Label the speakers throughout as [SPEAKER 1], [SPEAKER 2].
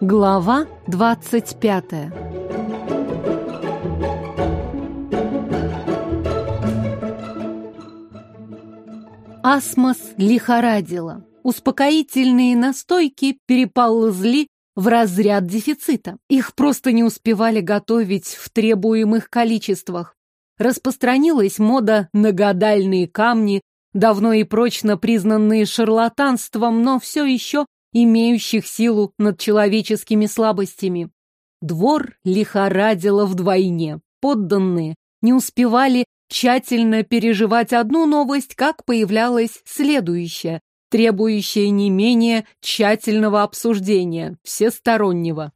[SPEAKER 1] Глава двадцать пятая Асмос лихорадила. Успокоительные настойки переползли в разряд дефицита. Их просто не успевали готовить в требуемых количествах. Распространилась мода на гадальные камни, давно и прочно признанные шарлатанством, но все еще имеющих силу над человеческими слабостями. Двор лихорадило вдвойне. Подданные не успевали тщательно переживать одну новость, как появлялась следующая, требующая не менее тщательного обсуждения, всестороннего.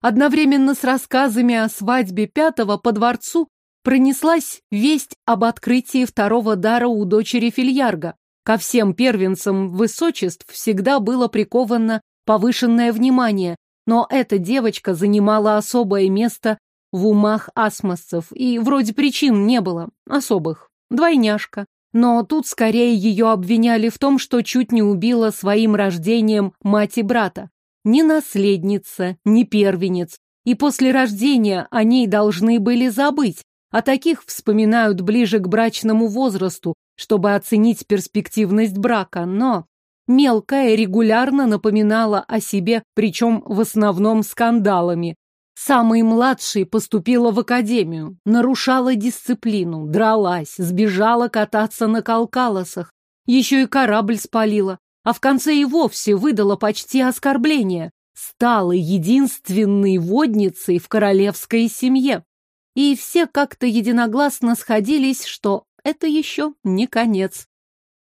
[SPEAKER 1] Одновременно с рассказами о свадьбе пятого по дворцу пронеслась весть об открытии второго дара у дочери Фильярга. Ко всем первенцам высочеств всегда было приковано повышенное внимание, но эта девочка занимала особое место в умах асмосцев, и вроде причин не было особых. Двойняшка. Но тут скорее ее обвиняли в том, что чуть не убила своим рождением мать и брата. Ни наследница, ни первенец. И после рождения о ней должны были забыть. А таких вспоминают ближе к брачному возрасту, чтобы оценить перспективность брака. Но мелкая регулярно напоминала о себе, причем в основном скандалами. Самый младший поступила в академию, нарушала дисциплину, дралась, сбежала кататься на калкалосах, еще и корабль спалила, а в конце и вовсе выдала почти оскорбление. Стала единственной водницей в королевской семье. И все как-то единогласно сходились, что это еще не конец.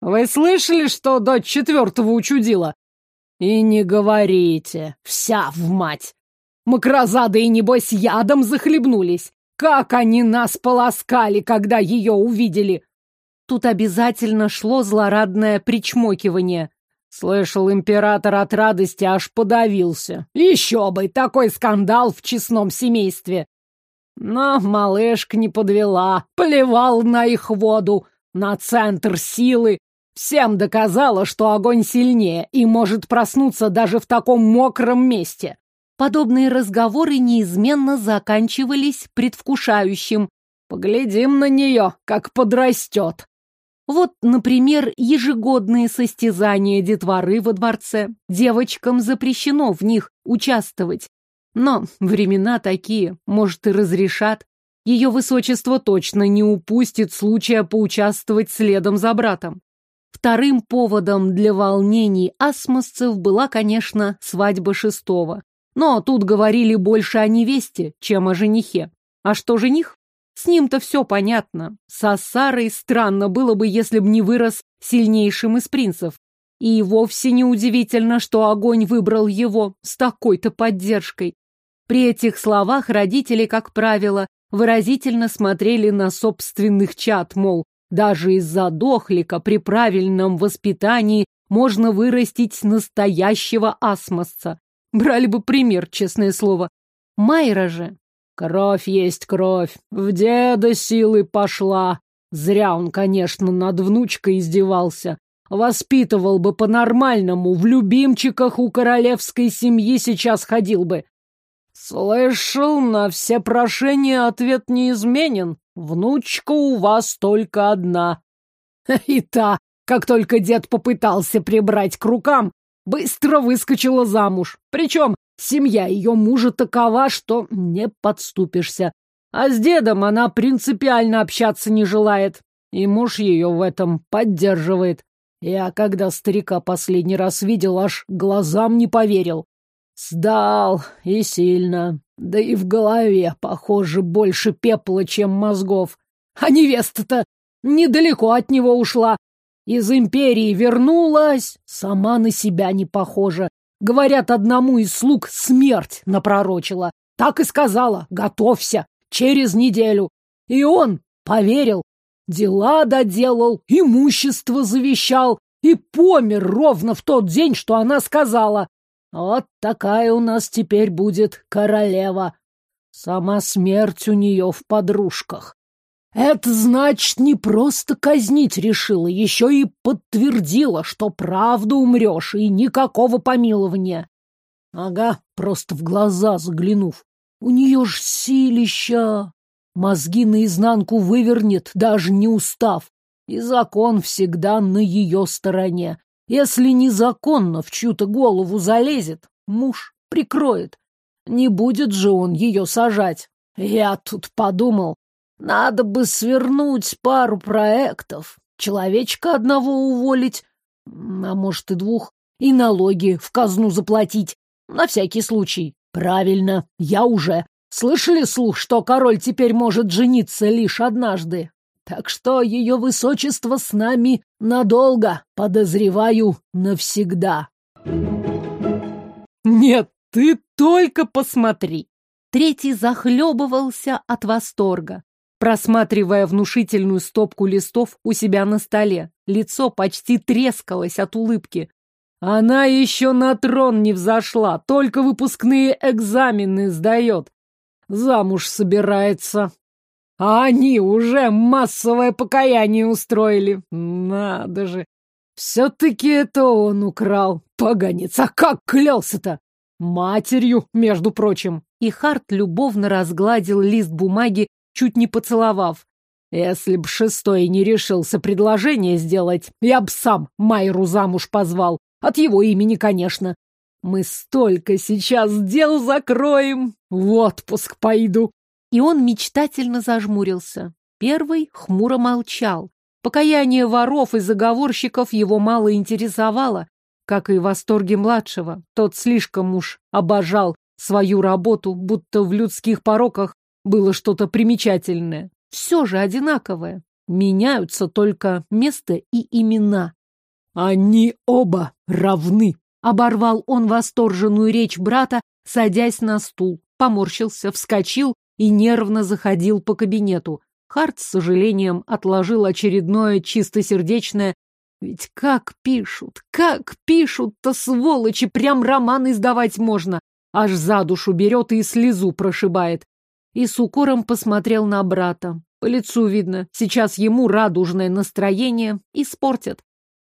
[SPEAKER 2] «Вы слышали, что дочь четвертого учудила?» «И не говорите, вся в мать!» Макрозады и, небось, ядом захлебнулись. Как они нас полоскали, когда ее увидели!»
[SPEAKER 1] Тут обязательно шло злорадное причмокивание.
[SPEAKER 2] Слышал, император от радости аж подавился. Еще бы, такой скандал в честном семействе. Но малышка не подвела, плевал на их воду, на центр силы. Всем доказала, что огонь сильнее и может проснуться даже в таком мокром месте.
[SPEAKER 1] Подобные разговоры неизменно заканчивались предвкушающим.
[SPEAKER 2] «Поглядим на нее, как подрастет!»
[SPEAKER 1] Вот, например, ежегодные состязания детворы во дворце. Девочкам запрещено в них участвовать. Но времена такие, может, и разрешат. Ее высочество точно не упустит случая поучаствовать следом за братом. Вторым поводом для волнений асмосцев была, конечно, свадьба шестого. Но тут говорили больше о невесте, чем о женихе. А что жених? С ним-то все понятно. С Ассарой странно было бы, если б не вырос сильнейшим из принцев. И вовсе не удивительно, что огонь выбрал его с такой-то поддержкой. При этих словах родители, как правило, выразительно смотрели на собственных чад, мол, даже из-за дохлика при правильном воспитании можно вырастить настоящего асмосца. Брали бы пример, честное слово. Майра же.
[SPEAKER 2] Кровь есть кровь. В деда силы пошла. Зря он, конечно, над внучкой издевался. Воспитывал бы по-нормальному, в любимчиках у королевской семьи сейчас ходил бы. Слышал, на все прошения ответ неизменен. Внучка у вас только одна. И та, как только дед попытался прибрать к рукам, быстро выскочила замуж. Причем семья ее мужа такова, что не подступишься. А с дедом она принципиально общаться не желает. И муж ее в этом поддерживает. Я, когда старика последний раз видел, аж глазам не поверил. Сдал, и сильно. Да и в голове, похоже, больше пепла, чем мозгов. А невеста-то недалеко от него ушла, из империи вернулась, сама на себя не похожа. Говорят, одному из слуг смерть напророчила. Так и сказала, готовься, через неделю. И он поверил, дела доделал, имущество завещал и помер ровно в тот день, что она сказала. Вот такая у нас теперь будет королева. Сама смерть у нее в подружках. Это значит, не просто казнить решила, еще и подтвердила, что правду умрешь и никакого помилования. Ага, просто в глаза заглянув. У нее ж силища. Мозги наизнанку вывернет, даже не устав. И закон всегда на ее стороне. Если незаконно в чью-то голову залезет, муж прикроет. Не будет же он ее сажать. Я тут подумал, надо бы свернуть пару проектов, человечка одного уволить, а может и двух, и налоги в казну заплатить, на всякий случай. Правильно, я уже. Слышали слух, что король теперь может жениться лишь однажды? Так что ее высочество с нами надолго, подозреваю, навсегда.
[SPEAKER 1] Нет, ты только посмотри. Третий захлебывался от восторга просматривая внушительную стопку листов у себя на столе. Лицо почти трескалось от улыбки. Она еще на трон не взошла, только выпускные экзамены сдает. Замуж собирается. А они уже массовое покаяние устроили. Надо же. Все-таки это он украл. Поганец, а как клялся-то? Матерью, между прочим. И Харт любовно разгладил лист бумаги чуть не поцеловав. Если б шестой не решился предложение сделать, я б сам Майру замуж позвал. От его имени, конечно. Мы столько сейчас дел закроем. В отпуск пойду. И он мечтательно зажмурился. Первый хмуро молчал. Покаяние воров и заговорщиков его мало интересовало, как и восторги младшего. Тот слишком уж обожал свою работу, будто в людских пороках было что-то примечательное. Все же одинаковое. Меняются только место и имена. Они оба равны. Оборвал он восторженную речь брата, садясь на стул, поморщился, вскочил и нервно заходил по кабинету. Харт с сожалением отложил очередное чистосердечное ведь как пишут, как пишут-то, сволочи, прям роман издавать можно. Аж за душу берет и слезу прошибает и с укором посмотрел на брата. По лицу видно, сейчас ему радужное настроение испортят.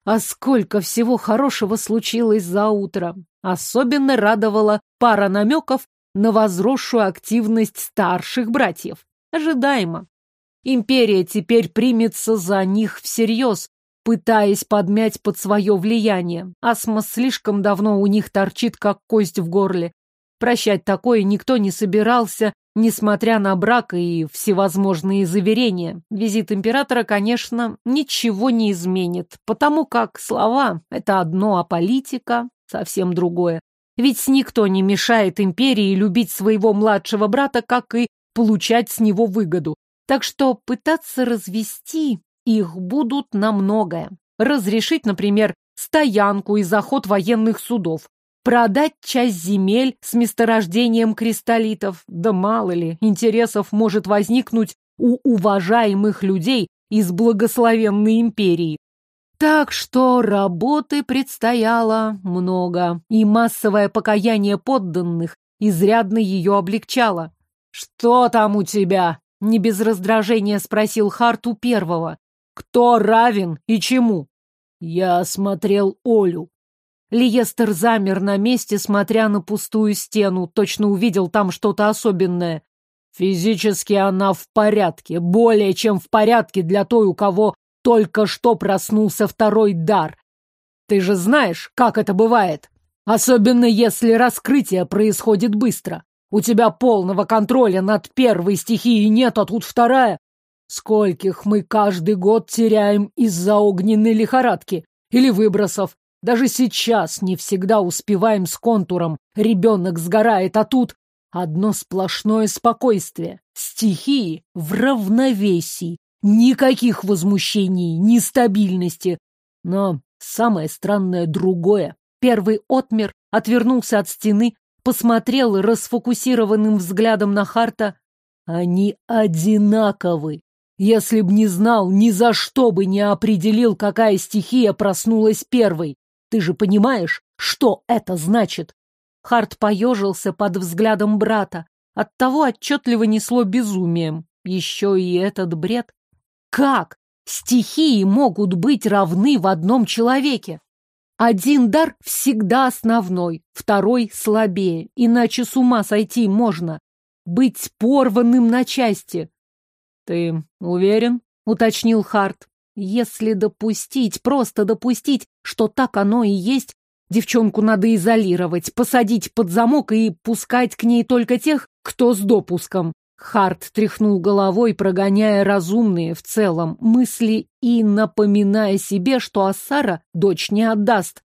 [SPEAKER 1] А сколько всего хорошего случилось за утро. Особенно радовала пара намеков на возросшую активность старших братьев. Ожидаемо. Империя теперь примется за них всерьез, пытаясь подмять под свое влияние. Асмос слишком давно у них торчит, как кость в горле. Прощать такое никто не собирался, Несмотря на брак и всевозможные заверения, визит императора, конечно, ничего не изменит, потому как слова — это одно, а политика — совсем другое. Ведь никто не мешает империи любить своего младшего брата, как и получать с него выгоду. Так что пытаться развести их будут на многое. Разрешить, например, стоянку и заход военных судов, Продать часть земель с месторождением кристаллитов? Да мало ли, интересов может возникнуть у уважаемых людей из благословенной империи. Так что работы предстояло много, и массовое покаяние подданных изрядно ее облегчало. «Что там у тебя?» — не без раздражения спросил Харту первого. «Кто равен и чему?» Я осмотрел Олю. Лиестер замер на месте, смотря на пустую стену, точно увидел там что-то особенное. Физически она в порядке, более чем в порядке для той, у кого только что проснулся второй дар. Ты же знаешь, как это бывает. Особенно если раскрытие происходит быстро. У тебя полного контроля над первой стихией нет, а тут вторая. Скольких мы каждый год теряем из-за огненной лихорадки или выбросов. Даже сейчас не всегда успеваем с контуром. Ребенок сгорает, а тут одно сплошное спокойствие. Стихии в равновесии. Никаких возмущений, нестабильности. Но самое странное другое. Первый отмер, отвернулся от стены, посмотрел расфокусированным взглядом на Харта. Они одинаковы. Если б не знал, ни за что бы не определил, какая стихия проснулась первой. Ты же понимаешь, что это значит? Харт поежился под взглядом брата. Оттого отчетливо несло безумием. еще и этот бред. Как стихии могут быть равны в одном человеке? Один дар всегда основной, второй слабее, иначе с ума сойти можно. Быть порванным на части. Ты уверен? уточнил Харт. Если допустить, просто допустить, что так оно и есть, девчонку надо изолировать, посадить под замок и пускать к ней только тех, кто с допуском. Харт тряхнул головой, прогоняя разумные в целом мысли и напоминая себе, что Ассара дочь не отдаст.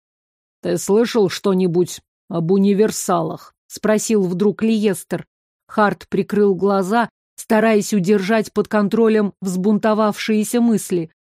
[SPEAKER 1] «Ты слышал что-нибудь об универсалах?» — спросил вдруг Лиестер. Харт прикрыл глаза, стараясь удержать под контролем взбунтовавшиеся мысли.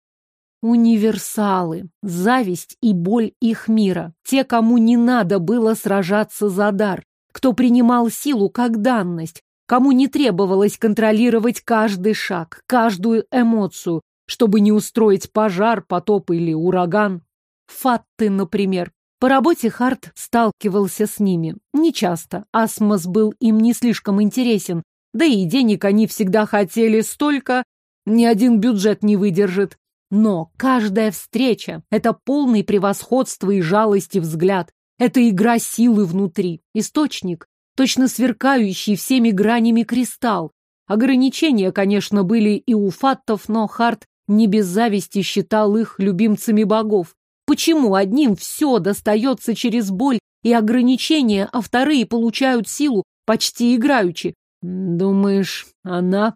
[SPEAKER 1] Универсалы, зависть и боль их мира, те, кому не надо было сражаться за дар, кто принимал силу как данность, кому не требовалось контролировать каждый шаг, каждую эмоцию, чтобы не устроить пожар, потоп или ураган. Фатты, например. По работе Харт сталкивался с ними. Нечасто. Асмос был им не слишком интересен. Да и денег они всегда хотели столько, ни один бюджет не выдержит. Но каждая встреча — это полный превосходство и жалости взгляд. Это игра силы внутри, источник, точно сверкающий всеми гранями кристалл. Ограничения, конечно, были и у фаттов, но Харт не без зависти считал их любимцами богов. Почему одним все достается через боль и ограничения, а вторые получают силу почти играючи? Думаешь, она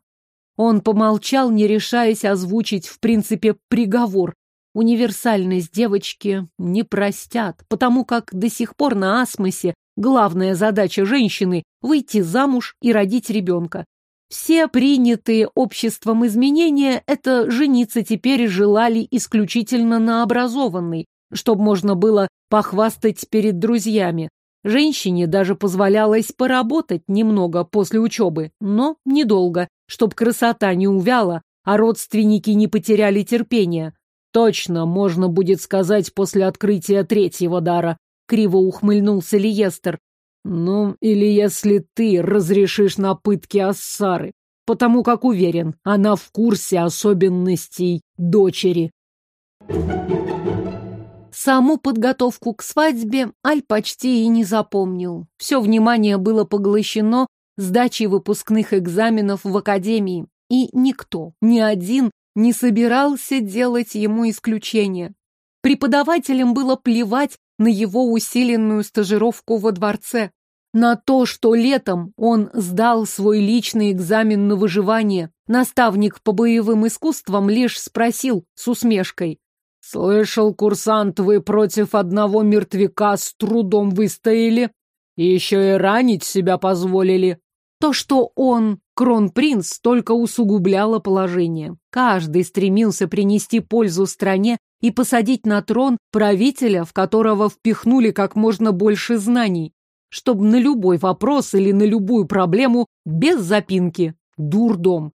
[SPEAKER 1] он помолчал, не решаясь озвучить, в принципе, приговор. Универсальность девочки не простят, потому как до сих пор на Асмосе главная задача женщины – выйти замуж и родить ребенка. Все принятые обществом изменения – это жениться теперь желали исключительно на образованной, чтобы можно было похвастать перед друзьями. Женщине даже позволялось поработать немного после учебы, но недолго, чтоб красота не увяла, а родственники не потеряли терпения. Точно, можно будет сказать после открытия третьего дара, криво ухмыльнулся Лиестер. Ну, или если ты разрешишь на пытки Ассары, потому как уверен, она в курсе особенностей дочери. Саму подготовку к свадьбе Аль почти и не запомнил. Все внимание было поглощено сдачей выпускных экзаменов в академии, и никто, ни один, не собирался делать ему исключение. Преподавателям было плевать на его усиленную стажировку во дворце, на то, что летом он сдал свой личный экзамен на выживание. Наставник по боевым искусствам лишь спросил с усмешкой. «Слышал, курсант, вы против одного мертвяка с трудом выстояли? И еще и ранить себя позволили. То, что он кронпринц, только усугубляло положение. Каждый стремился принести пользу стране и посадить на трон правителя, в которого впихнули как можно больше знаний, чтобы на любой вопрос или на любую проблему без запинки. Дурдом.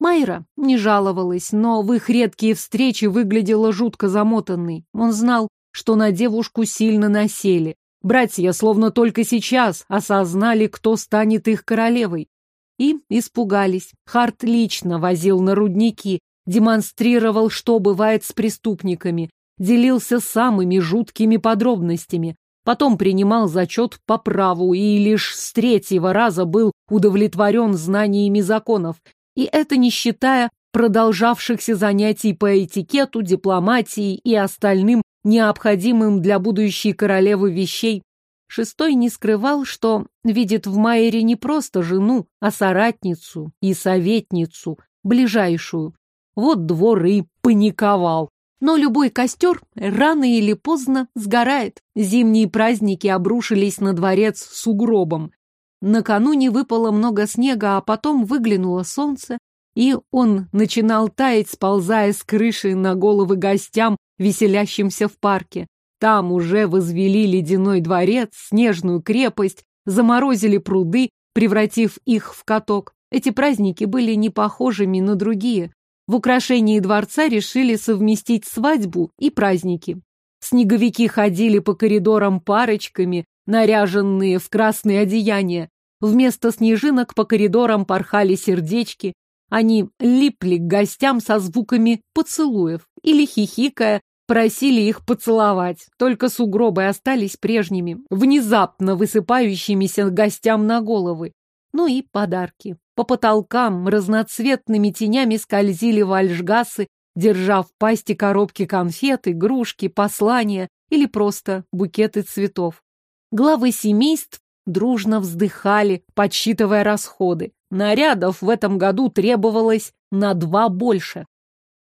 [SPEAKER 1] Майра не жаловалась, но в их редкие встречи выглядела жутко замотанной. Он знал, что на девушку сильно насели, Братья словно только сейчас осознали, кто станет их королевой. И испугались. Харт лично возил на рудники, демонстрировал, что бывает с преступниками, делился самыми жуткими подробностями. Потом принимал зачет по праву и лишь с третьего раза был удовлетворен знаниями законов. И это не считая продолжавшихся занятий по этикету, дипломатии и остальным необходимым для будущей королевы вещей. Шестой не скрывал, что видит в Майере не просто жену, а соратницу и советницу, ближайшую. Вот двор и паниковал. Но любой костер рано или поздно сгорает. Зимние праздники обрушились на дворец с угробом. Накануне выпало много снега, а потом выглянуло солнце, и он начинал таять, сползая с крыши на головы гостям, веселящимся в парке. Там уже возвели ледяной дворец, снежную крепость, заморозили пруды, превратив их в каток. Эти праздники были не похожими на другие. В украшении дворца решили совместить свадьбу и праздники. Снеговики ходили по коридорам парочками, наряженные в красные одеяния. Вместо снежинок по коридорам порхали сердечки, Они липли к гостям со звуками поцелуев или, хихикая, просили их поцеловать. Только сугробы остались прежними, внезапно высыпающимися гостям на головы. Ну и подарки. По потолкам разноцветными тенями скользили вальжгасы, держа в пасти коробки конфет, игрушки, послания или просто букеты цветов. Главы семейств дружно вздыхали, подсчитывая расходы. Нарядов в этом году требовалось на два больше.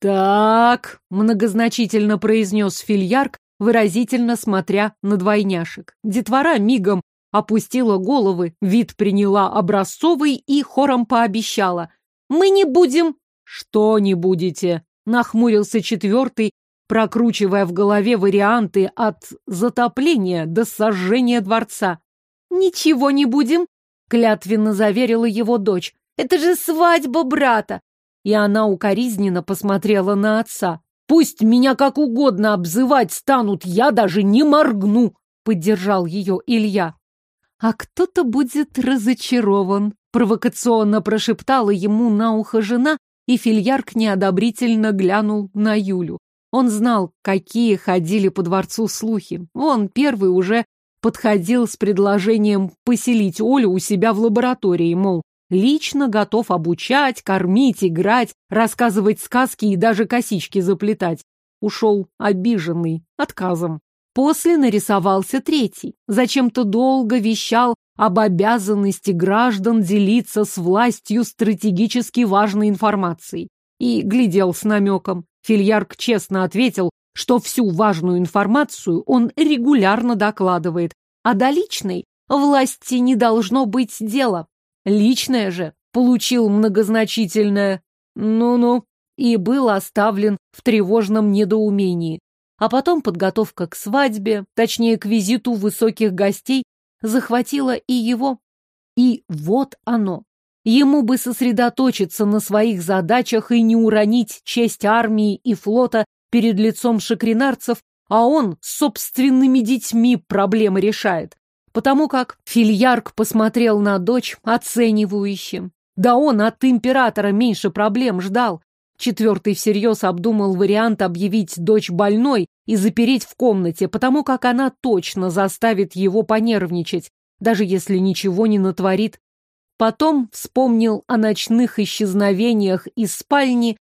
[SPEAKER 1] «Так», — многозначительно произнес фильярк, выразительно смотря на двойняшек. Детвора мигом опустила головы, вид приняла образцовый и хором пообещала. «Мы не будем...» «Что не будете?» — нахмурился четвертый, прокручивая в голове варианты от затопления до сожжения дворца. «Ничего не будем», — клятвенно заверила его дочь. «Это же свадьба брата!» И она укоризненно посмотрела на отца. «Пусть меня как угодно обзывать станут, я даже не моргну!» — поддержал ее Илья. «А кто-то будет разочарован», — провокационно прошептала ему на ухо жена, и фильярк неодобрительно глянул на Юлю. Он знал, какие ходили по дворцу слухи. Он первый уже подходил с предложением поселить Олю у себя в лаборатории, мол, лично готов обучать, кормить, играть, рассказывать сказки и даже косички заплетать. Ушел обиженный, отказом. После нарисовался третий. Зачем-то долго вещал об обязанности граждан делиться с властью стратегически важной информацией. И глядел с намеком. Фильярк честно ответил, что всю важную информацию он регулярно докладывает, а до личной власти не должно быть дела. Личное же получил многозначительное «ну-ну» и был оставлен в тревожном недоумении. А потом подготовка к свадьбе, точнее к визиту высоких гостей, захватила и его. И вот оно. Ему бы сосредоточиться на своих задачах и не уронить честь армии и флота перед лицом шакринарцев, а он собственными детьми проблемы решает. Потому как Фильярк посмотрел на дочь оценивающе. Да он от императора меньше проблем ждал. Четвертый всерьез обдумал вариант объявить дочь больной и запереть в комнате, потому как она точно заставит его понервничать, даже если ничего не натворит. Потом вспомнил о ночных исчезновениях из спальни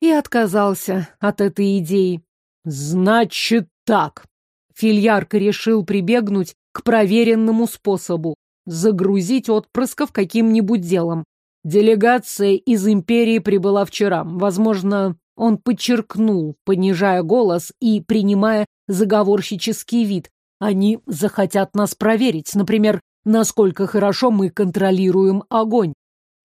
[SPEAKER 1] и отказался от этой идеи. «Значит так!» Фильярка решил прибегнуть к проверенному способу — загрузить отпрысков каким-нибудь делом. Делегация из империи прибыла вчера. Возможно, он подчеркнул, понижая голос и принимая заговорщический вид. Они захотят нас проверить, например, насколько хорошо мы контролируем огонь.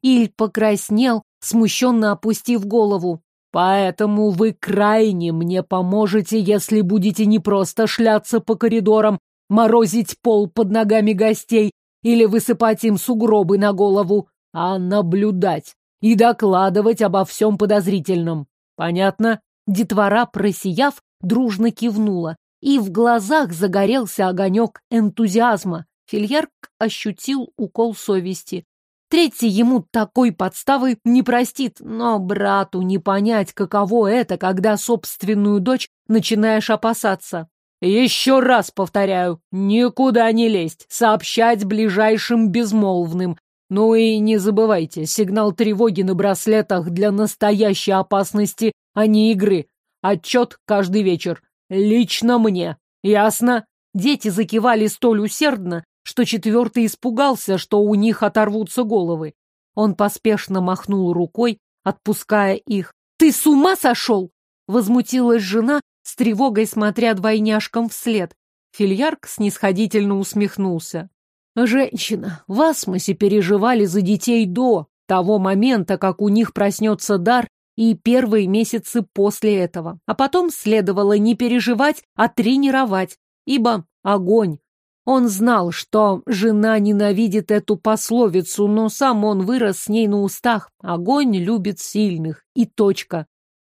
[SPEAKER 1] Иль покраснел, смущенно опустив голову. Поэтому вы крайне мне поможете, если будете не просто шляться по коридорам, морозить пол под ногами гостей или высыпать им сугробы на голову, а наблюдать и докладывать обо всем подозрительном. Понятно? Детвора, просияв, дружно кивнула, и в глазах загорелся огонек энтузиазма. Фильярк ощутил укол совести. Третий ему такой подставы не простит, но брату не понять, каково это, когда собственную дочь начинаешь опасаться. Еще раз повторяю, никуда не лезть, сообщать ближайшим безмолвным. Ну и не забывайте, сигнал тревоги на браслетах для настоящей опасности, а не игры. Отчет каждый вечер. Лично мне. Ясно? Дети закивали столь усердно, что четвертый испугался, что у них оторвутся головы. Он поспешно махнул рукой, отпуская их. «Ты с ума сошел?» Возмутилась жена, с тревогой смотря двойняшкам вслед. Фильярк снисходительно усмехнулся. Женщина, в асмосе переживали за детей до того момента, как у них проснется дар, и первые месяцы после этого. А потом следовало не переживать, а тренировать, ибо огонь он знал, что жена ненавидит эту пословицу, но сам он вырос с ней на устах. Огонь любит сильных. И точка.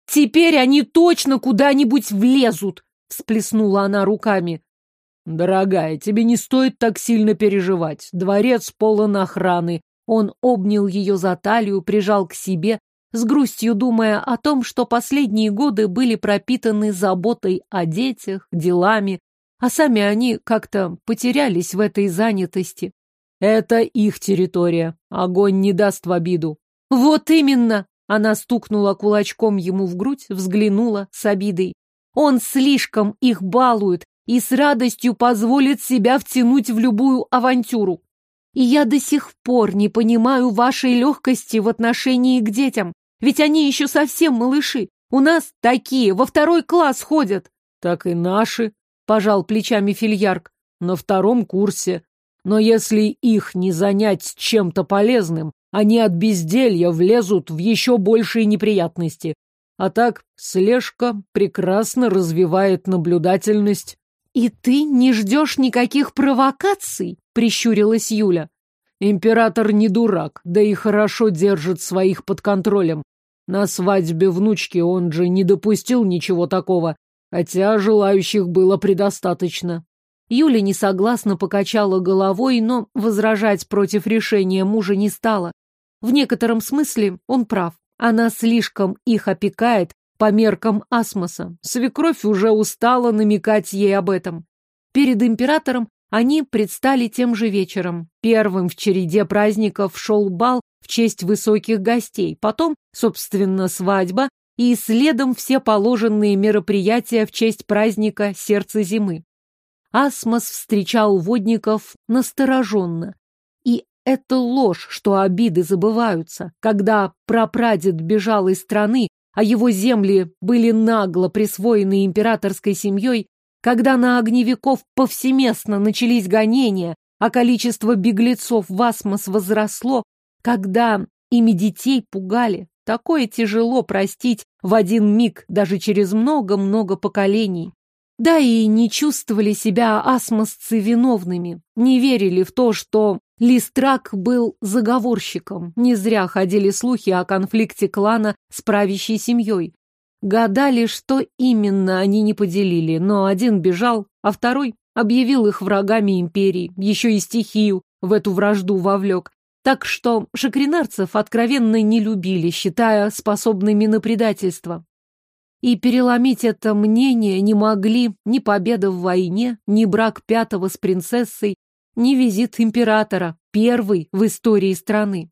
[SPEAKER 1] «Теперь они точно куда-нибудь влезут!» — всплеснула она руками. «Дорогая, тебе не стоит так сильно переживать. Дворец полон охраны». Он обнял ее за талию, прижал к себе, с грустью думая о том, что последние годы были пропитаны заботой о детях, делами, а сами они как-то потерялись в этой занятости.
[SPEAKER 2] Это их территория. Огонь не даст в обиду.
[SPEAKER 1] Вот именно! Она стукнула кулачком ему в грудь, взглянула с обидой. Он слишком их балует и с радостью позволит себя втянуть в любую авантюру. И я до сих пор не понимаю вашей легкости в отношении к детям, ведь они еще совсем малыши. У нас такие во второй класс ходят.
[SPEAKER 2] Так и наши, пожал плечами Фильярк, на втором курсе. Но если их не занять чем-то полезным, они от безделья влезут в еще большие неприятности. А так слежка прекрасно развивает наблюдательность.
[SPEAKER 1] «И ты не ждешь никаких провокаций?» — прищурилась Юля.
[SPEAKER 2] Император не дурак, да и хорошо держит своих под контролем. На свадьбе внучки он же не допустил ничего такого, хотя желающих было предостаточно.
[SPEAKER 1] Юля несогласно покачала головой, но возражать против решения мужа не стала. В некотором смысле он прав. Она слишком их опекает по меркам Асмоса. Свекровь уже устала намекать ей об этом. Перед императором они предстали тем же вечером. Первым в череде праздников шел бал в честь высоких гостей, потом, собственно, свадьба и следом все положенные мероприятия в честь праздника Сердца зимы. Асмос встречал водников настороженно. И это ложь, что обиды забываются. Когда прапрадед бежал из страны, а его земли были нагло присвоены императорской семьей, когда на огневиков повсеместно начались гонения, а количество беглецов в Асмос возросло, когда ими детей пугали, такое тяжело простить в один миг, даже через много-много поколений. Да и не чувствовали себя асмосцы виновными, не верили в то, что Листрак был заговорщиком. Не зря ходили слухи о конфликте клана с правящей семьей. Гадали, что именно они не поделили, но один бежал, а второй объявил их врагами империи, еще и стихию в эту вражду вовлек. Так что шакринарцев откровенно не любили, считая способными на предательство. И переломить это мнение не могли ни победа в войне, ни брак пятого с принцессой, ни визит императора, первый в истории страны.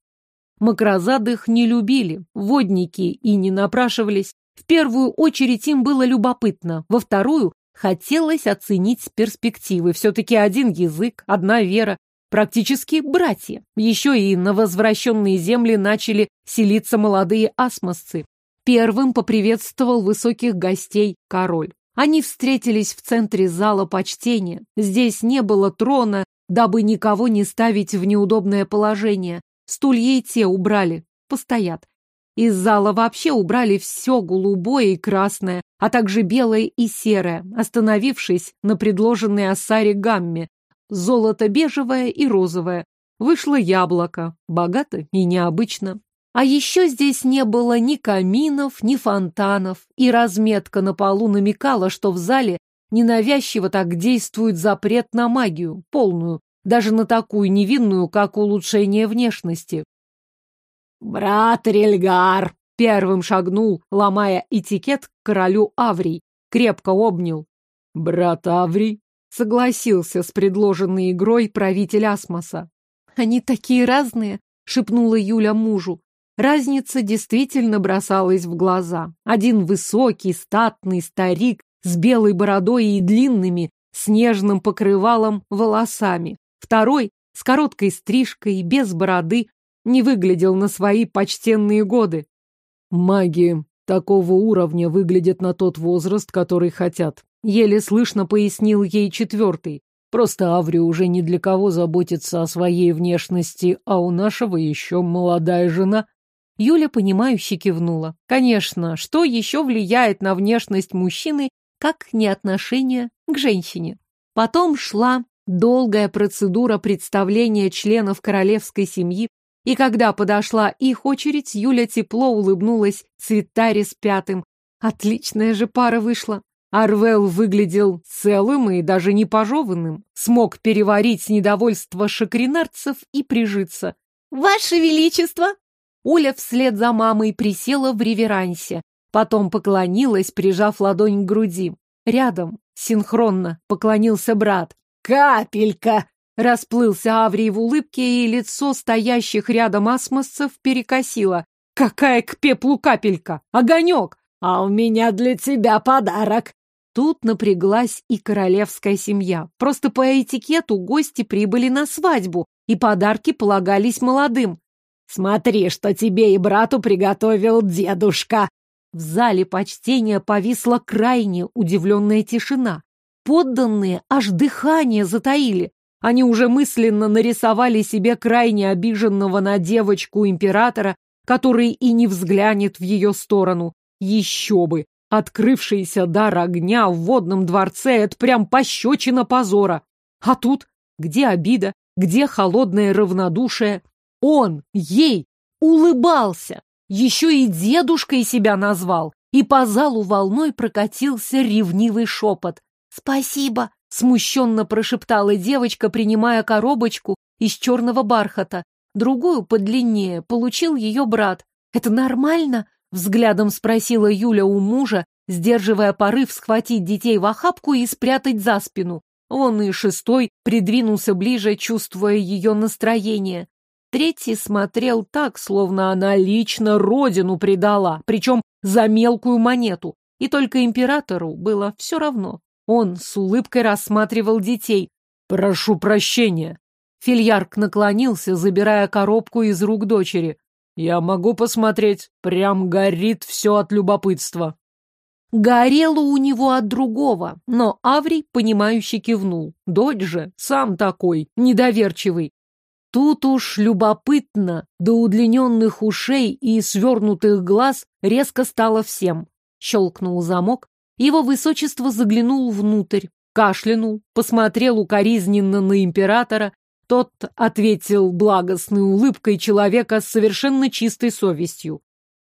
[SPEAKER 1] Макрозадых не любили, водники и не напрашивались. В первую очередь им было любопытно, во вторую хотелось оценить перспективы. Все-таки один язык, одна вера, практически братья. Еще и на возвращенные земли начали селиться молодые асмосцы. Первым поприветствовал высоких гостей король. Они встретились в центре зала почтения. Здесь не было трона, дабы никого не ставить в неудобное положение. Стулья и те убрали, постоят. Из зала вообще убрали все голубое и красное, а также белое и серое, остановившись на предложенной Ассаре гамме. Золото-бежевое и розовое. Вышло яблоко. Богато и необычно. А еще здесь не было ни каминов, ни фонтанов, и разметка на полу намекала, что в зале ненавязчиво так действует запрет на магию, полную, даже на такую невинную, как улучшение внешности. «Брат Рельгар!» первым шагнул, ломая этикет к королю Аврий, крепко обнял.
[SPEAKER 2] «Брат Аврий?»
[SPEAKER 1] согласился с предложенной игрой правитель Асмоса. «Они такие разные!» — шепнула Юля мужу. Разница действительно бросалась в глаза. Один высокий, статный старик с белой бородой и длинными, снежным покрывалом волосами. Второй с короткой стрижкой, без бороды, не выглядел на свои почтенные годы.
[SPEAKER 2] Маги такого уровня выглядят на тот возраст, который хотят.
[SPEAKER 1] Еле слышно пояснил ей четвертый.
[SPEAKER 2] Просто Аври уже ни для кого заботится о своей внешности, а у нашего еще молодая жена.
[SPEAKER 1] Юля, понимающе кивнула. Конечно, что еще влияет на внешность мужчины, как не отношение к женщине? Потом шла долгая процедура представления членов королевской семьи, и когда подошла их очередь, Юля тепло улыбнулась Цветаре с пятым. Отличная же пара вышла. Арвел выглядел целым и даже не пожеванным, смог переварить недовольство шакринарцев и прижиться. «Ваше Величество!» Оля вслед за мамой присела в реверансе. Потом поклонилась, прижав ладонь к груди. Рядом, синхронно, поклонился брат.
[SPEAKER 2] «Капелька!»
[SPEAKER 1] Расплылся Аврий в улыбке, и лицо стоящих рядом асмосцев перекосило. «Какая к пеплу капелька! Огонек!»
[SPEAKER 2] «А у меня для тебя подарок!»
[SPEAKER 1] Тут напряглась и королевская семья. Просто по этикету гости прибыли на свадьбу, и подарки полагались молодым.
[SPEAKER 2] «Смотри, что тебе и брату приготовил дедушка!»
[SPEAKER 1] В зале почтения повисла крайне удивленная тишина. Подданные аж дыхание затаили. Они уже мысленно нарисовали себе крайне обиженного на девочку императора, который и не взглянет в ее сторону. Еще бы! Открывшийся дар огня в водном дворце — это прям пощечина позора. А тут где обида, где холодное равнодушие? Он ей улыбался, еще и дедушкой себя назвал, и по залу волной прокатился ревнивый шепот. «Спасибо!» — смущенно прошептала девочка, принимая коробочку из черного бархата. Другую, подлиннее, получил ее брат. «Это нормально?» — взглядом спросила Юля у мужа, сдерживая порыв схватить детей в охапку и спрятать за спину. Он и шестой придвинулся ближе, чувствуя ее настроение. Третий смотрел так, словно она лично родину предала, причем за мелкую монету. И только императору было все равно. Он с улыбкой рассматривал детей. «Прошу прощения». Фильярк наклонился, забирая коробку из рук дочери. «Я могу посмотреть. Прям горит все от любопытства». Горело у него от другого, но Аврий, понимающе кивнул. Дочь же сам такой, недоверчивый. Тут уж любопытно, до удлиненных ушей и свернутых глаз резко стало всем. Щелкнул замок, его высочество заглянул внутрь, кашлянул, посмотрел укоризненно на императора. Тот ответил благостной улыбкой человека с совершенно чистой совестью.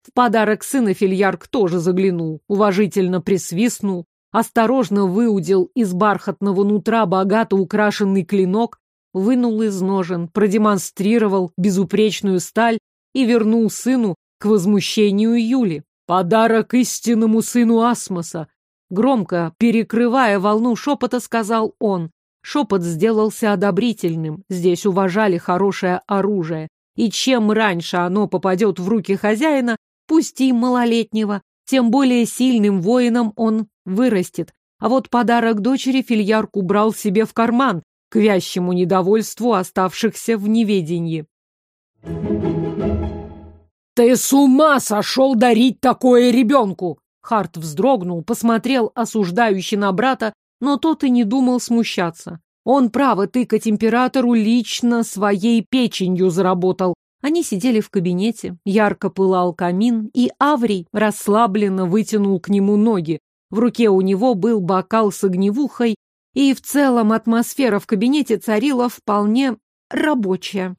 [SPEAKER 1] В подарок сына Фильярк тоже заглянул, уважительно присвистнул, осторожно выудил из бархатного нутра богато украшенный клинок, вынул из ножен, продемонстрировал безупречную сталь и вернул сыну к возмущению Юли. Подарок истинному сыну Асмоса, Громко, перекрывая волну шепота, сказал он. Шепот сделался одобрительным. Здесь уважали хорошее оружие. И чем раньше оно попадет в руки хозяина, пусть и малолетнего, тем более сильным воином он вырастет. А вот подарок дочери Фильярк убрал себе в карман, к вящему недовольству оставшихся в неведении.
[SPEAKER 2] «Ты с ума сошел дарить такое ребенку!»
[SPEAKER 1] Харт вздрогнул, посмотрел осуждающе на брата, но тот и не думал смущаться. Он право тыкать императору лично своей печенью заработал. Они сидели в кабинете, ярко пылал камин, и Аврий расслабленно вытянул к нему ноги. В руке у него был бокал с огневухой, и в целом атмосфера в кабинете царила вполне рабочая.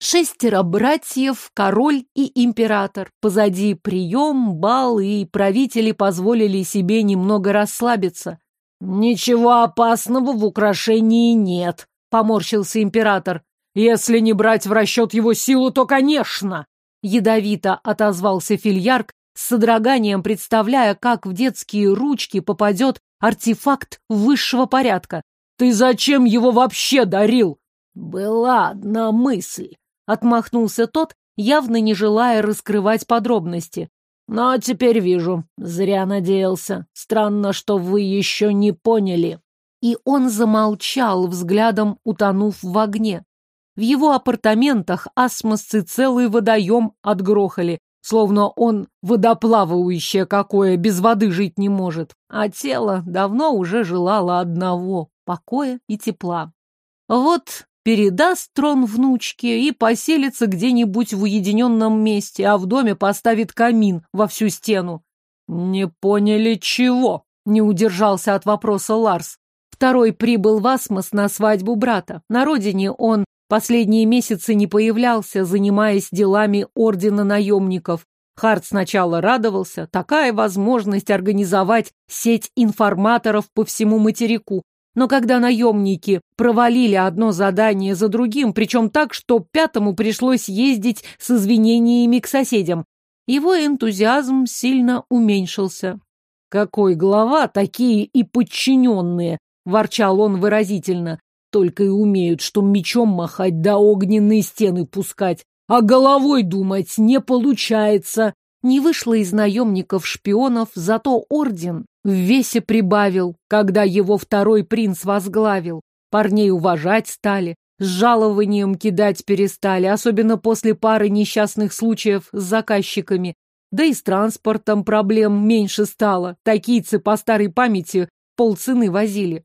[SPEAKER 1] Шестеро братьев, король и император. Позади прием, бал, и правители позволили себе немного расслабиться.
[SPEAKER 2] «Ничего опасного в украшении нет», — поморщился император. «Если не брать в расчет его силу, то, конечно!»
[SPEAKER 1] Ядовито отозвался Фильярк, с содроганием представляя, как в детские ручки попадет артефакт высшего порядка.
[SPEAKER 2] «Ты зачем его вообще дарил?»
[SPEAKER 1] «Была одна мысль», Отмахнулся тот, явно не желая раскрывать подробности.
[SPEAKER 2] Но теперь вижу. Зря надеялся. Странно, что вы еще не поняли.
[SPEAKER 1] И он замолчал, взглядом утонув в огне. В его апартаментах асмосцы целый водоем отгрохали, словно он водоплавающее какое, без воды жить не может. А тело давно уже желало одного — покоя и тепла. Вот передаст трон внучке и поселится где-нибудь в уединенном месте, а в доме поставит камин во всю стену.
[SPEAKER 2] «Не поняли чего?» — не удержался от вопроса Ларс.
[SPEAKER 1] Второй прибыл в Асмос на свадьбу брата. На родине он последние месяцы не появлялся, занимаясь делами Ордена наемников. Харт сначала радовался, такая возможность организовать сеть информаторов по всему материку, Но когда наемники провалили одно задание за другим, причем так, что пятому пришлось ездить с извинениями к соседям, его энтузиазм сильно уменьшился. «Какой глава, такие и подчиненные!» — ворчал он выразительно. «Только и умеют, что мечом махать да огненные стены пускать, а головой думать не получается!» Не вышло из наемников шпионов, зато орден в весе прибавил, когда его второй принц возглавил. Парней уважать стали, с жалованием кидать перестали, особенно после пары несчастных случаев с заказчиками. Да и с транспортом проблем меньше стало. Такийцы по старой памяти полцены возили.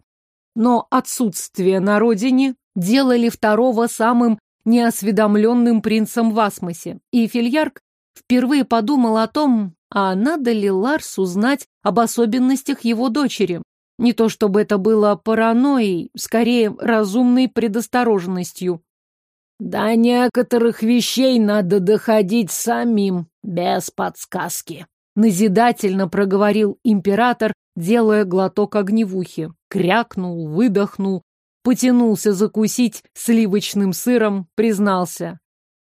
[SPEAKER 1] Но отсутствие на родине делали второго самым неосведомленным принцем в Асмосе. И Фильярк впервые подумал о том, а надо ли Ларсу знать об особенностях его дочери. Не то чтобы это было паранойей, скорее разумной предосторожностью. До некоторых вещей надо доходить самим, без подсказки. Назидательно проговорил император, делая глоток огневухи. Крякнул, выдохнул, потянулся закусить сливочным сыром, признался.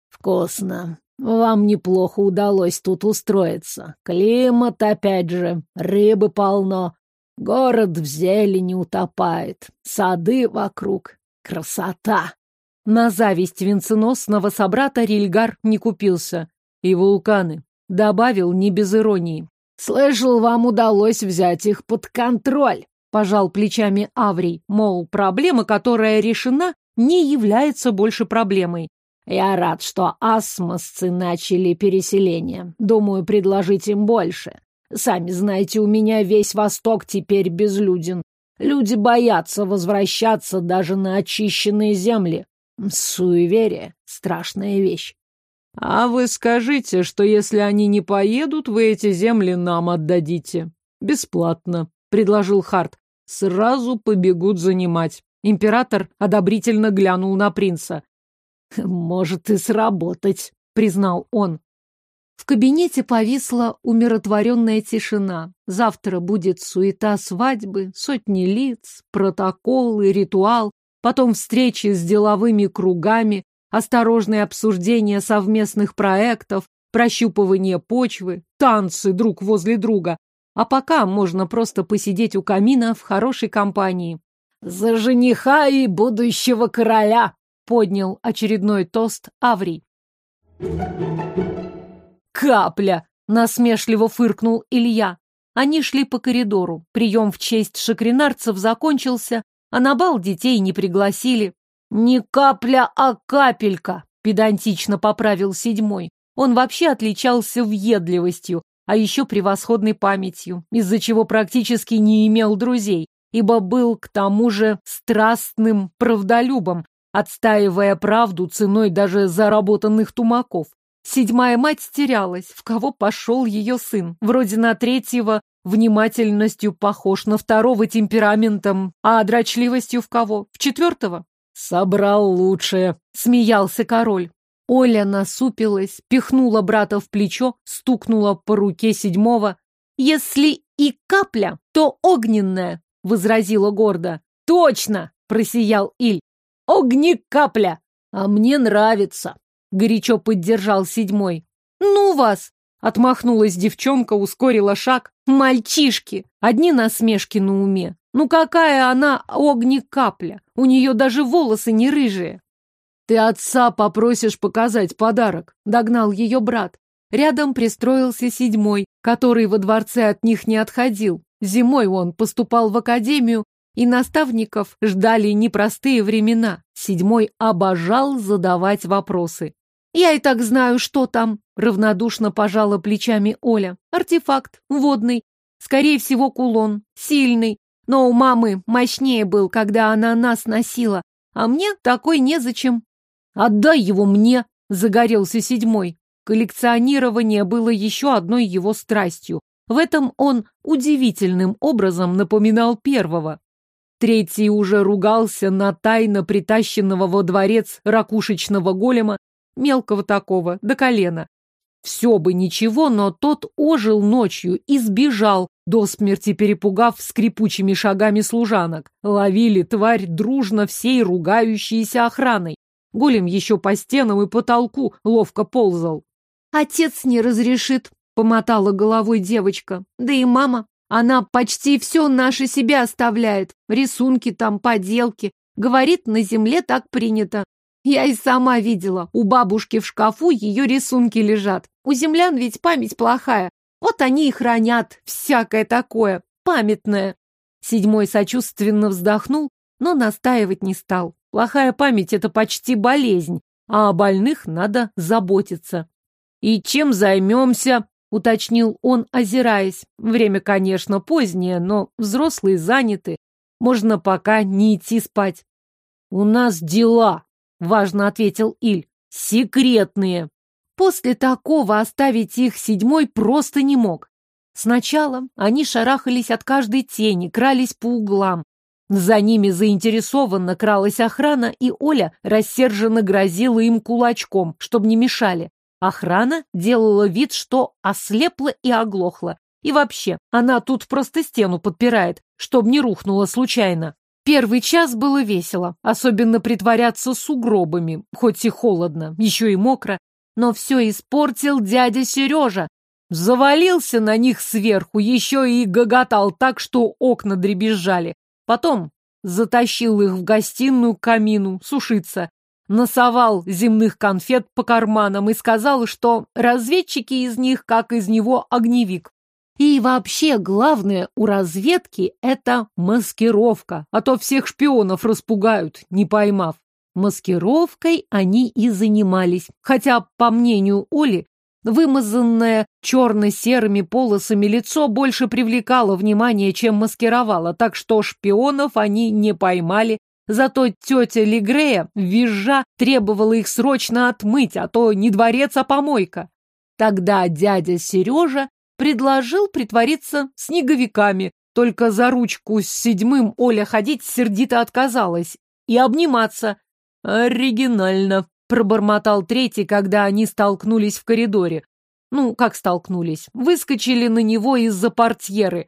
[SPEAKER 1] «Вкусно. Вам неплохо удалось тут устроиться. Климат, опять же, рыбы полно. Город в зелени утопает, сады вокруг. Красота! На зависть венценосного собрата Рильгар не купился. И вулканы. Добавил не без иронии. «Слышал, вам удалось взять их под контроль», — пожал плечами Аврий, мол, проблема, которая решена, не является больше проблемой. «Я рад, что асмосцы начали переселение. Думаю, предложить им больше. Сами знаете, у меня весь Восток теперь безлюден. Люди боятся возвращаться даже на очищенные земли. Суеверие — страшная вещь. А вы скажите, что если они не поедут, вы эти земли нам отдадите. Бесплатно, — предложил Харт. Сразу побегут занимать. Император одобрительно глянул на принца. «Может и сработать», — признал он. В кабинете повисла умиротворенная тишина. Завтра будет суета свадьбы, сотни лиц, протоколы, ритуал, потом встречи с деловыми кругами, осторожное обсуждение совместных проектов, прощупывание почвы, танцы друг возле друга. А пока можно просто посидеть у камина в хорошей компании. «За жениха и будущего короля!» — поднял очередной тост Аврий. «Капля!» — насмешливо фыркнул Илья. Они шли по коридору. Прием в честь шакринарцев закончился, а на бал детей не пригласили. «Не капля, а капелька!» — педантично поправил седьмой. Он вообще отличался въедливостью, а еще превосходной памятью, из-за чего практически не имел друзей, ибо был к тому же страстным правдолюбом, отстаивая правду ценой даже заработанных тумаков. Седьмая мать терялась, в кого пошел ее сын. Вроде на третьего внимательностью похож, на второго темпераментом, а дрочливостью в кого? В четвертого? Собрал лучшее, смеялся король. Оля насупилась, пихнула брата в плечо, стукнула по руке седьмого. «Если и капля, то огненная», — возразила гордо. «Точно!» — просиял Иль. «Огни капля! А мне нравится!» горячо поддержал седьмой. «Ну вас!» — отмахнулась девчонка, ускорила шаг. «Мальчишки! Одни насмешки на уме. Ну какая она огни-капля? У нее даже волосы не рыжие!» «Ты отца попросишь показать подарок», — догнал ее брат. Рядом пристроился седьмой, который во дворце от них не отходил. Зимой он поступал в академию, и наставников ждали непростые времена. Седьмой обожал задавать вопросы. «Я и так знаю, что там», — равнодушно пожала плечами Оля. «Артефакт, водный, скорее всего, кулон, сильный, но у мамы мощнее был, когда она нас носила, а мне такой незачем». «Отдай его мне», — загорелся седьмой. Коллекционирование было еще одной его страстью. В этом он удивительным образом напоминал первого. Третий уже ругался на тайно притащенного во дворец ракушечного голема мелкого такого, до колена. Все бы ничего, но тот ожил ночью и сбежал, до смерти перепугав скрипучими шагами служанок. Ловили тварь дружно всей ругающейся охраной. Голем еще по стенам и потолку ловко ползал.
[SPEAKER 2] «Отец не разрешит», — помотала головой девочка. «Да и мама. Она почти все наше себе оставляет. Рисунки там, поделки. Говорит, на земле так принято. Я и сама видела. У бабушки в шкафу ее рисунки лежат. У землян ведь память плохая. Вот они и хранят всякое такое, памятное.
[SPEAKER 1] Седьмой сочувственно вздохнул, но настаивать не стал. Плохая память — это почти болезнь, а о больных надо заботиться. «И чем займемся?» — уточнил он, озираясь. Время, конечно, позднее, но взрослые заняты. Можно пока не идти спать. «У нас дела», — важно ответил Иль. «Секретные». После такого оставить их седьмой просто не мог. Сначала они шарахались от каждой тени, крались по углам, за ними заинтересованно кралась охрана, и Оля рассерженно грозила им кулачком, чтобы не мешали. Охрана делала вид, что ослепла и оглохла. И вообще, она тут просто стену подпирает, чтобы не рухнула случайно. Первый час было весело, особенно притворяться сугробами, хоть и холодно, еще и мокро. Но все испортил дядя Сережа. Завалился на них сверху, еще и гоготал так, что окна дребезжали. Потом затащил их в гостиную к камину сушиться, насовал земных конфет по карманам и сказал, что разведчики из них, как из него огневик. И вообще, главное у разведки — это маскировка, а то всех шпионов распугают, не поймав. Маскировкой они и занимались, хотя, по мнению Оли, Вымазанное черно-серыми полосами лицо больше привлекало внимание, чем маскировало, так что шпионов они не поймали. Зато тетя Легрея, визжа, требовала их срочно отмыть, а то не дворец, а помойка. Тогда дядя Сережа предложил притвориться снеговиками, только за ручку с седьмым Оля ходить сердито отказалась. И обниматься. Оригинально, Пробормотал третий, когда они столкнулись в коридоре. Ну, как столкнулись? Выскочили на него из-за портьеры.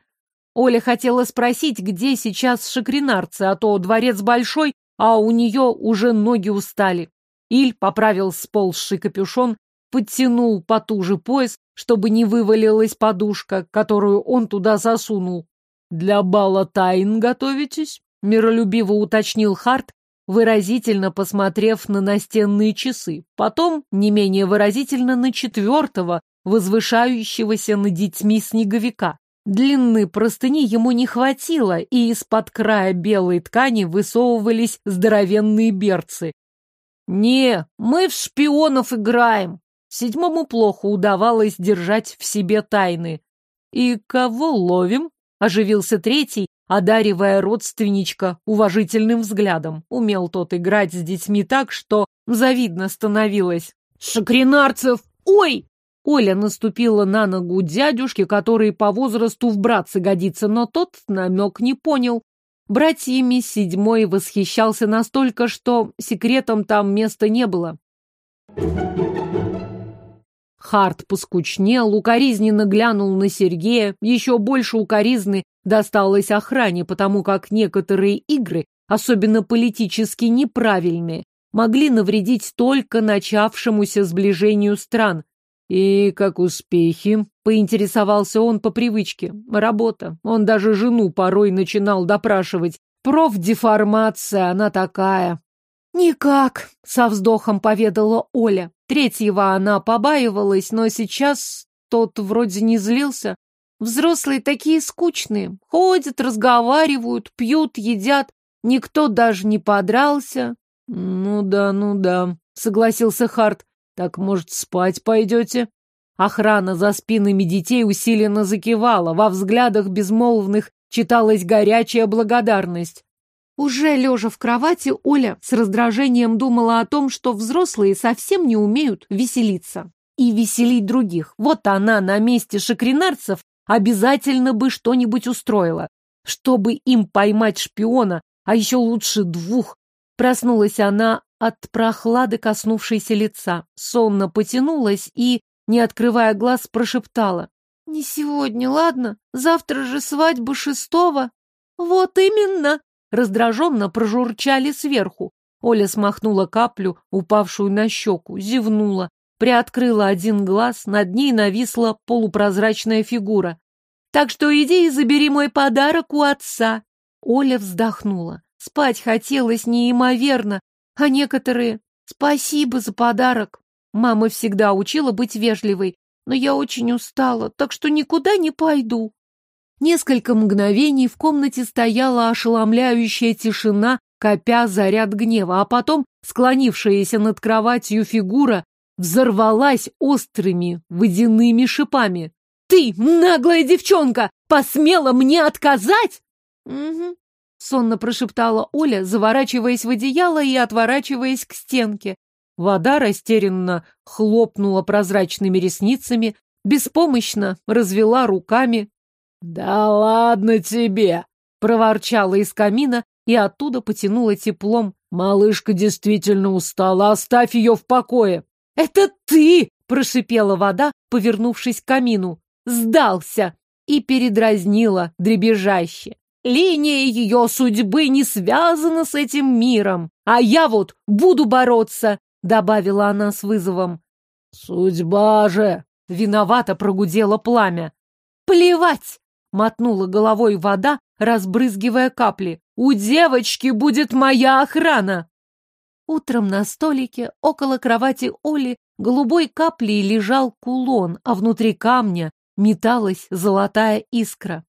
[SPEAKER 1] Оля хотела спросить, где сейчас шакринарцы, а то дворец большой, а у нее уже ноги устали. Иль поправил сползший капюшон, подтянул потуже пояс, чтобы не вывалилась подушка, которую он туда засунул. «Для бала тайн готовитесь?» — миролюбиво уточнил Харт, выразительно посмотрев на настенные часы, потом не менее выразительно на четвертого, возвышающегося над детьми снеговика. Длины простыни ему не хватило, и из-под края белой ткани высовывались здоровенные берцы. «Не, мы в шпионов играем!» Седьмому плохо удавалось держать в себе тайны. «И кого ловим?» — оживился третий, одаривая родственничка уважительным взглядом. Умел тот играть с детьми так, что завидно становилось. «Шакринарцев! Ой!» Оля наступила на ногу дядюшки, который по возрасту в братце годится, но тот намек не понял. Братьями седьмой восхищался настолько, что секретом там места не было. Харт поскучнел, укоризненно глянул на Сергея, еще больше укоризны досталось охране, потому как некоторые игры, особенно политически неправильные, могли навредить только начавшемуся сближению стран. И как успехи? Поинтересовался он по привычке. Работа. Он даже жену порой начинал допрашивать. Профдеформация, она такая. Никак, со вздохом поведала Оля. Третьего она побаивалась, но сейчас тот вроде не злился. Взрослые такие скучные. Ходят, разговаривают, пьют, едят. Никто даже не подрался. Ну да, ну да, согласился Харт. Так, может, спать пойдете? Охрана за спинами детей усиленно закивала. Во взглядах безмолвных читалась горячая благодарность. Уже лежа в кровати, Оля с раздражением думала о том, что взрослые совсем не умеют веселиться и веселить других. Вот она на месте шакринарцев обязательно бы что-нибудь устроила, чтобы им поймать шпиона, а еще лучше двух. Проснулась она от прохлады, коснувшейся лица, сонно потянулась и, не открывая глаз, прошептала. Не сегодня, ладно? Завтра же свадьба шестого. Вот именно! Раздраженно прожурчали сверху. Оля смахнула каплю, упавшую на щеку, зевнула, приоткрыла один глаз, над ней нависла полупрозрачная фигура. «Так что иди и забери мой подарок у отца!» Оля вздохнула. Спать хотелось неимоверно, а некоторые «Спасибо за подарок!» Мама всегда учила быть вежливой, но я очень устала, так что никуда не пойду. Несколько мгновений в комнате стояла ошеломляющая тишина, копя заряд гнева, а потом склонившаяся над кроватью фигура взорвалась острыми водяными шипами. «Ты, наглая девчонка, посмела мне отказать?» «Угу», — сонно прошептала Оля, заворачиваясь в одеяло и отворачиваясь к стенке. Вода растерянно хлопнула прозрачными ресницами, беспомощно развела руками. «Да ладно тебе!» — проворчала из камина и оттуда потянула теплом. «Малышка действительно устала, оставь ее в покое!» «Это ты!» — прошипела вода, повернувшись к камину. «Сдался!» и передразнила дребезжаще. «Линия ее судьбы не связана с этим миром, а я вот буду бороться!» — добавила она с вызовом.
[SPEAKER 2] «Судьба же!» — виновато прогудело пламя.
[SPEAKER 1] «Плевать!» — мотнула головой вода, разбрызгивая капли. «У девочки будет моя охрана!» Утром на столике около кровати Оли голубой каплей лежал кулон, а внутри камня металась золотая искра.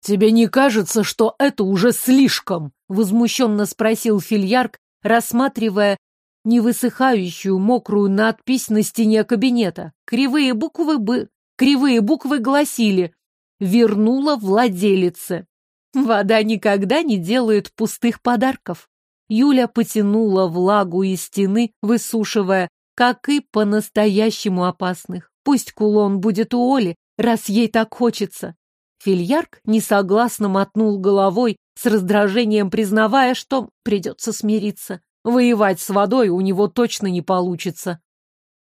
[SPEAKER 2] «Тебе не кажется, что это уже слишком?» — возмущенно спросил Фильярк, рассматривая невысыхающую мокрую надпись на стене кабинета. Кривые буквы бы... Кривые буквы гласили «Вернула владелице». Вода никогда не делает пустых подарков. Юля потянула влагу из стены, высушивая, как и по-настоящему опасных. Пусть кулон будет у Оли, раз ей так хочется. Фильярк несогласно мотнул головой, с раздражением признавая, что придется смириться. Воевать с водой у него точно не получится.